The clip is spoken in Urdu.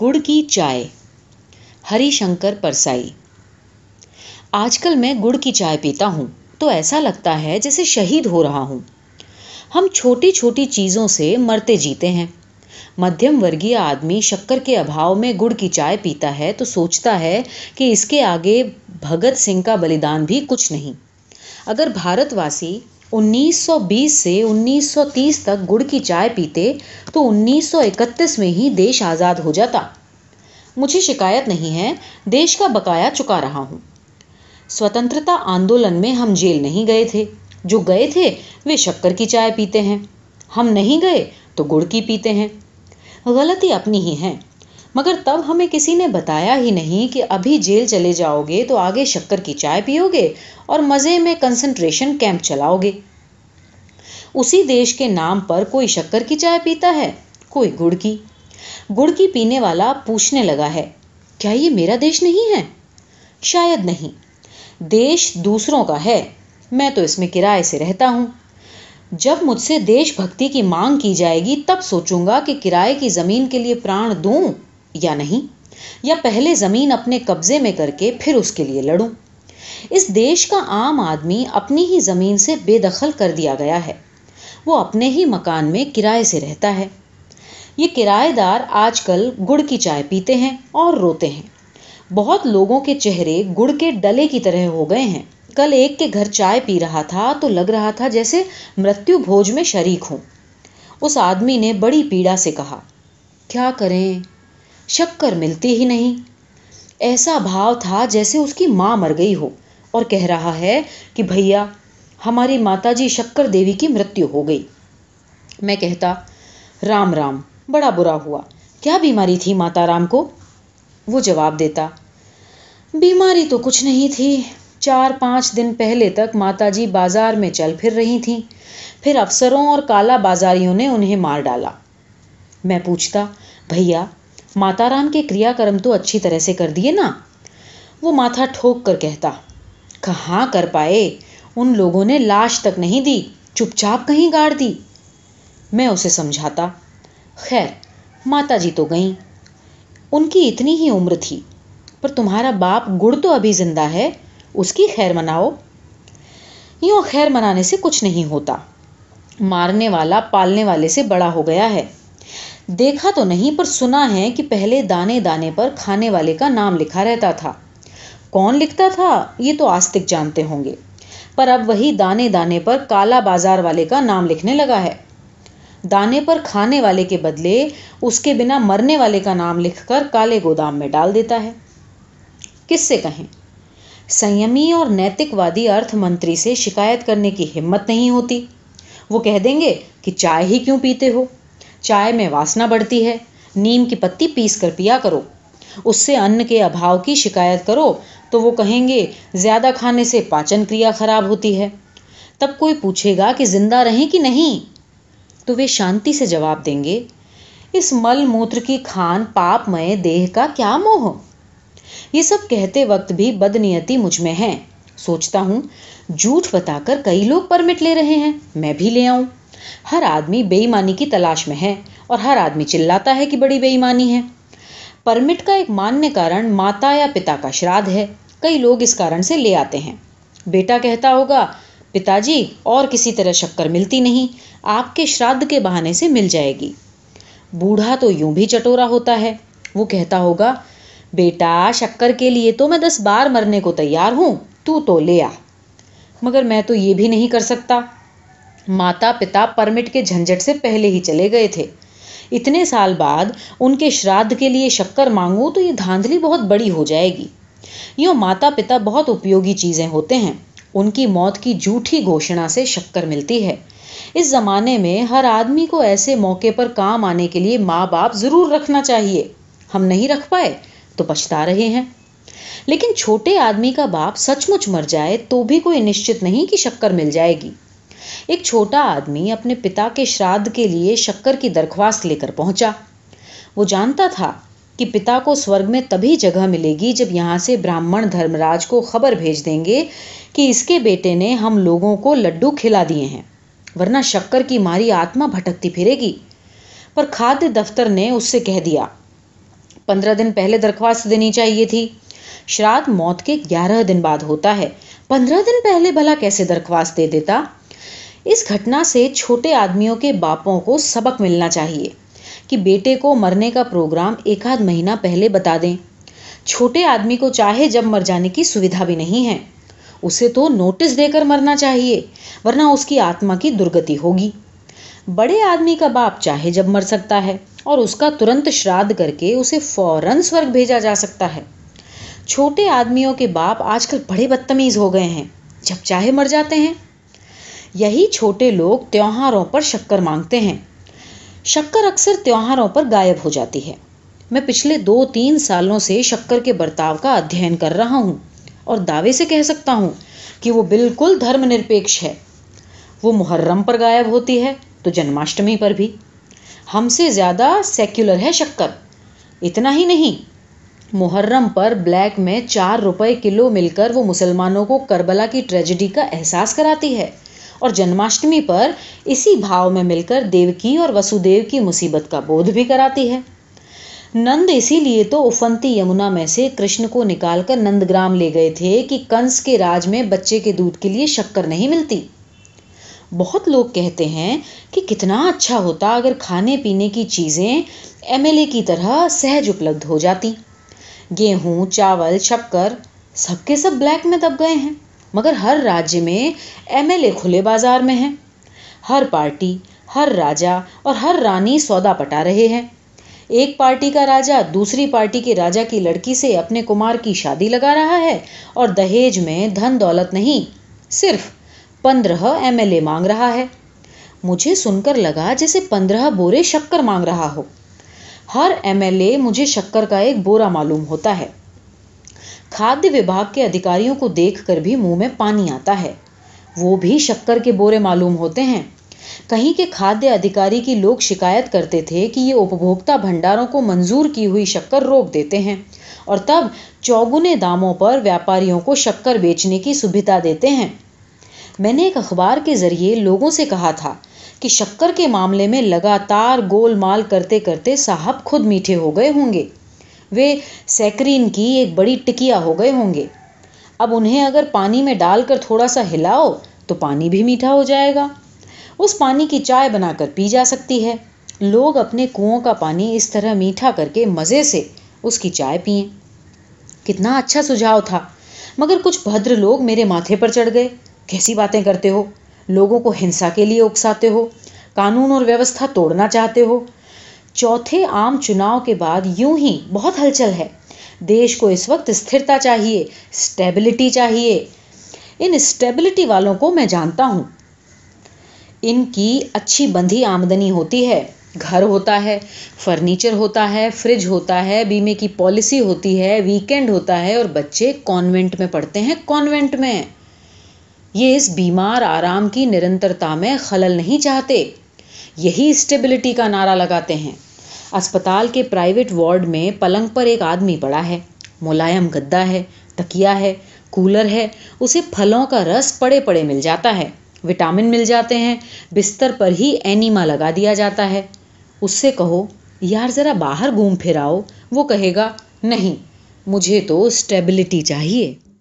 گڑ کی چائے۔ ہری شنکر پرسائی۔ آج کل میں گڑ کی چائے پیتا ہوں تو ایسا لگتا ہے جیسے شہید ہو رہا ہوں۔ ہم چھوٹی چھوٹی چیزوں سے مرتے جیتے ہیں۔ مدھیم ورگی آدمی شکر کے ابھاؤ میں گڑ کی چائے پیتا ہے تو سوچتا ہے کہ اس کے آگے بھگت سنگھ کا بلیدان بھی کچھ نہیں۔ اگر بھارت واسی انیس سو بیس سے انیس سو تیس تک گڑ کی چائے پیتے تو انیس سو اکتیس میں ہی دیش آزاد ہو جاتا۔ مجھے شکایت نہیں ہے، دیش کا بقایا چکا رہا ہوں۔ سوتنترتا آندولن میں ہم جیل نہیں گئے تھے۔ جو گئے تھے، وہ شکر کی چائے پیتے ہیں۔ ہم نہیں گئے تو گڑ کی پیتے ہیں۔ غلطی اپنی ہی ہیں مگر تب ہمیں کسی نے بتایا ہی نہیں کہ ابھی جیل چلے جاؤ گے تو آگے شکر کی چائے پیو گے اور مزے میں کنسنٹریشن کیمپ چلاؤ گے۔ اسی دیش کے نام پر کوئی شکر کی چائے پیتا ہے؟ کوئی گڑ کی۔ گڑ کی پینے والا پوچھنے لگا ہے، کیا یہ میرا دیش نہیں ہے؟ شاید نہیں۔ دیش دوسروں کا ہے، میں تو اس میں کرائے سے رہتا ہوں۔ جب مجھ سے دیش بھکتی کی مانگ کی جائے گی، تب سوچوں گا کہ کرائے کی زمین کے لیے پران دوں یا نہیں، یا پہلے زمین اپنے قبضے میں کر کے پھر اس کے لیے لڑوں۔ اس دیش کا عام آدمی اپنی ہی زمین سے بے دخل کر دیا گیا ہے۔ وہ اپنے ہی مکان میں کرائے سے رہتا ہے۔ یہ کرائے دار آج کل گڑ کی چائے پیتے ہیں اور روتے ہیں۔ بہت لوگوں کے چہرے گڑ کے ڈلے کی طرح ہو گئے ہیں۔ کل ایک کے گھر چائے پی رہا تھا تو لگ رہا تھا جیسے مرتیو بھوج میں شریک ہوں۔ اس آدمی نے بڑی پیڑا سے کہا، کیا کریں؟ شکر ملتی ہی نہیں۔ ایسا بھاؤ تھا جیسے اس کی ماں مر گئی ہو۔ اور کہہ رہا ہے کہ بھیا ہماری ماتا جی شکر دیوی کی مرتیو ہو گئی۔ میں کہتا، رام رام، بڑا برا ہوا۔ کیا بیماری تھی ماتا رام کو؟ وہ جواب دیتا، بیماری تو کچھ نہیں تھی۔ چار، پانچ دن پہلے تک ماتا جی بازار میں چل پھر رہی تھیں۔ پھر افسروں اور کالا بازاریوں نے انہیں مار ڈالا۔ میں پوچھتا، بھیا، ماتا رام کے کریا کرم تو اچھی طرح سے کر دیے نا؟ وہ ماتھا ٹھوک کر کہتا، کہاں کر پائے؟ ان لوگوں نے لاش تک نہیں دی، چپ چاپ کہیں گاڑ دی۔ میں اسے سمجھاتا، خیر، ماتا جی تو گئیں۔ ان کی اتنی ہی عمر تھی، پر تمہارا باپ گڑ تو ابھی زندہ ہے، اس کی خیر مناؤ۔ یوں خیر منانے سے کچھ نہیں ہوتا۔ مارنے والا، پالنے والے سے بڑا ہو گیا ہے۔ دیکھا تو نہیں، پر سنا ہے کہ پہلے دانے دانے پر کھانے والے کا نام لکھا رہتا تھا۔ کون لکھتا تھا؟ یہ تو آستک جانتے ہوں گے۔ پر اب وہی دانے دانے پر کالا بازار والے کا نام لکھنے لگا ہے۔ دانے پر کھانے والے کے بدلے اس کے بنا مرنے والے کا نام لکھ کر کالے گودام میں ڈال دیتا ہے۔ کس سے کہیں؟ سیمی اور نیتک وادی ارتھ منتری سے شکایت کرنے کی ہمت نہیں ہوتی۔ وہ کہہ دیں گے کہ چائے ہی کیوں پیتے ہو؟ چائے میں واسنا بڑھتی ہے، نیم کی پتی پیس کر پیا کرو۔ اس سے ان کے ابھاؤ کی شکایت کرو۔ تو وہ کہیں گے، زیادہ کھانے سے پاچن کریا خراب ہوتی ہے۔ تب کوئی پوچھے گا کہ زندہ رہیں کہ نہیں؟ تو وہ شانتی سے جواب دیں گے، اس مل موتر کی کھان، پاپ مئے دیہ کا کیا موہ؟ یہ سب کہتے وقت بھی بد نیتی مجھ میں ہے سوچتا ہوں، جھوٹ بتا کر کئی لوگ پرمٹ لے رہے ہیں، میں بھی لے آؤں۔ ہر آدمی بے ایمانی کی تلاش میں ہے اور ہر آدمی چلاتا ہے کہ بڑی بے ایمانی ہے۔ پرمٹ کا ایک ماننے کارن ماتا یا پتا کا شراد ہے۔ کئی لوگ اس کارن سے لے آتے ہیں۔ بیٹا کہتا ہوگا پتا جی اور کسی طرح شکر ملتی نہیں، آپ کے شراد کے بہانے سے مل جائے گی۔ بوڑھا تو یوں بھی چٹورا ہوتا ہے۔ وہ کہتا ہوگا، بیٹا، شکر کے لیے تو میں دس بار مرنے کو تیار ہوں، تو تو لے آ۔ مگر میں تو یہ بھی نہیں کر سکتا۔ ماتا پتا پرمٹ کے جھنجٹ سے پہلے ہی چلے گئے تھے۔ اتنے سال بعد ان کے شراد کے لیے شکر مانگوں تو یہ دھاندلی بہت بڑی ہو جائے گی۔ یوں ماتا پتا بہت اپیوگی چیزیں ہوتے ہیں۔ ان کی موت کی جھوٹھی گھوشنا سے شکر ملتی ہے۔ اس زمانے میں ہر آدمی کو ایسے موقع پر کام آنے کے لیے ماں باپ ضرور رکھنا چاہیے۔ ہم نہیں رکھ پائے تو پچھتا رہے ہیں۔ لیکن چھوٹے آدمی کا باپ سچ مچ مر جائے تو بھی کوئی نشچت نہیں کہ شکر مل جائے گی۔ ایک چھوٹا آدمی اپنے پتا کے شراد کے لیے شکر کی درخواست لے کر پہنچا۔ وہ جانتا تھا کہ پتا کو سورگ میں تبھی جگہ ملے گی جب یہاں سے براہمن دھرم راج کو خبر بھیج دیں گے کہ اس کے بیٹے نے ہم لوگوں کو لڈو کھلا دیے ہیں، ورنہ شکر کی ماری آتما بھٹکتی پھرے گی۔ پر کھادیہ دفتر نے اس سے کہہ دیا، پندرہ دن پہلے درخواست دینی چاہیے تھی۔ شراد موت کے گیارہ دن بعد ہوتا ہے۔ پندرہ دن پہلے بھلا کیسے درخواست دے دیتا؟ اس گھٹنا سے چھوٹے آدمیوں کے باپوں کو سبق ملنا چاہیے۔ کہ بیٹے کو مرنے کا پروگرام ایک آدھ مہینہ پہلے بتا دیں۔ چھوٹے آدمی کو چاہے جب مر جانے کی سویدھا بھی نہیں ہے۔ اسے تو نوٹس دے کر مرنا چاہیے، ورنہ اس کی آتما کی درگتی ہوگی۔ بڑے آدمی کا باپ چاہے جب مر سکتا ہے اور اس کا ترنت شراد کر کے اسے فوراً سورگ بھیجا جا سکتا ہے۔ چھوٹے آدمیوں کے باپ آج کل بڑے بدتمیز ہو گئے ہیں۔ جب چاہے مر جاتے ہیں۔ یہی چھوٹے لوگ تیوہاروں پر شکر مانگتے ہیں۔ شکر اکثر تیوہاروں پر غائب ہو جاتی ہے۔ میں پچھلے دو تین سالوں سے شکر کے برتاؤ کا ادھین کر رہا ہوں اور دعوے سے کہہ سکتا ہوں کہ وہ بالکل دھرم نرپیکش ہے۔ وہ محرم پر غائب ہوتی ہے تو جنماشٹمی پر بھی۔ ہم سے زیادہ سیکولر ہے شکر۔ اتنا ہی نہیں، محرم پر بلیک میں چار روپے کلو مل کر وہ مسلمانوں کو کربلا کی ٹریجڈی کا احساس کراتی ہے۔ اور جنماشٹمی پر اسی بھاؤ میں مل کر دیوکی اور وسودیو کی مصیبت کا بودھ بھی کراتی ہے۔ نند اسی لیے تو افنتی یمنا میں سے کرشن کو نکال کر نند گرام لے گئے تھے کہ کنس کے راج میں بچے کے دودھ کے لیے شکر نہیں ملتی۔ بہت لوگ کہتے ہیں کہ کتنا اچھا ہوتا اگر کھانے پینے کی چیزیں ایم ایل اے کی طرح سہج اپلبدھ ہو جاتی۔ گیہوں، چاول، شکر سب کے سب بلیک میں دب گئے ہیں۔ مگر ہر راجیہ میں ایم ایل اے کھلے بازار میں ہیں۔ ہر پارٹی، ہر راجا اور ہر رانی سودا پٹا رہے ہیں۔ ایک پارٹی کا راجا دوسری پارٹی کے راجا کی لڑکی سے اپنے کمار کی شادی لگا رہا ہے اور دہیج میں دھن دولت نہیں، صرف پندرہ ایم ایل اے مانگ رہا ہے۔ مجھے سن کر لگا جیسے پندرہ بورے شکر مانگ رہا ہو۔ ہر ایم ایل اے مجھے شکر کا ایک بورا معلوم ہوتا ہے۔ کھادیہ وبھاگ کے ادھیکاریوں کو دیکھ کر بھی منہ میں پانی آتا ہے۔ وہ بھی شکر کے بورے معلوم ہوتے ہیں۔ کہیں کے کھادیہ ادھیکاری کی لوگ شکایت کرتے تھے کہ یہ اپبھوکتا بھنڈاروں کو منظور کی ہوئی شکر روک دیتے ہیں اور تب چوگنے داموں پر ویاپاریوں کو شکر بیچنے کی سویدھا دیتے ہیں۔ میں نے ایک اخبار کے ذریعے لوگوں سے کہا تھا کہ شکر کے معاملے میں لگاتار گول مال کرتے کرتے صاحب خود میٹھے ہو گئے ہوں گے۔ وہ سیکرین کی ایک بڑی ٹکیا ہو گئے ہوں گے۔ اب انہیں اگر پانی میں ڈال کر تھوڑا سا ہلاؤ تو پانی بھی میٹھا ہو جائے گا۔ اس پانی کی چائے بنا کر پی جا سکتی ہے۔ لوگ اپنے کنووں کا پانی اس طرح میٹھا کر کے مزے سے اس کی چائے پئیں۔ کتنا اچھا سجھاؤ تھا۔ مگر کچھ بھدر لوگ میرے ماتھے پر چڑھ گئے۔ کیسی باتیں کرتے ہو؟ لوگوں کو ہنسا کے لیے اکساتے ہو۔ قانون اور ویوستھا توڑنا چاہتے ہو۔ چوتھے عام چناؤ کے بعد یوں ہی بہت ہلچل ہے۔ دیش کو اس وقت استھرتا چاہیے اسٹیبلٹی چاہیے۔ ان اسٹیبلٹی والوں کو میں جانتا ہوں۔ ان کی اچھی بندھی آمدنی ہوتی ہے، گھر ہوتا ہے، فرنیچر ہوتا ہے فریج ہوتا ہے، بیمے کی پالیسی ہوتی ہے ویکینڈ ہوتا ہے اور بچے کانوینٹ میں پڑھتے ہیں۔ کانوینٹ میں یہ اس بیمار آرام کی نرنترتا میں خلل نہیں چاہتے۔ یہی اسٹیبلٹی کا نعرہ لگاتے ہیں۔ اسپتال کے پرائیویٹ وارڈ میں پلنگ پر ایک آدمی پڑا ہے۔ ملائم گدا ہے تکیا ہے، کولر ہے، اسے پھلوں کا رس پڑے پڑے مل جاتا ہے۔ وٹامن مل جاتے ہیں، بستر پر ہی اینیما لگا دیا جاتا ہے۔ اس سے کہو، یار ذرا باہر گھوم پھر آؤ وہ کہے گا، نہیں، مجھے تو اسٹیبلٹی چاہیے۔